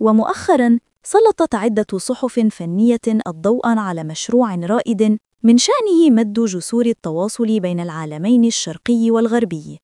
ومؤخراً سلطت عدة صحف فنية الضوء على مشروع رائد من شأنه مد جسور التواصل بين العالمين الشرقي والغربي.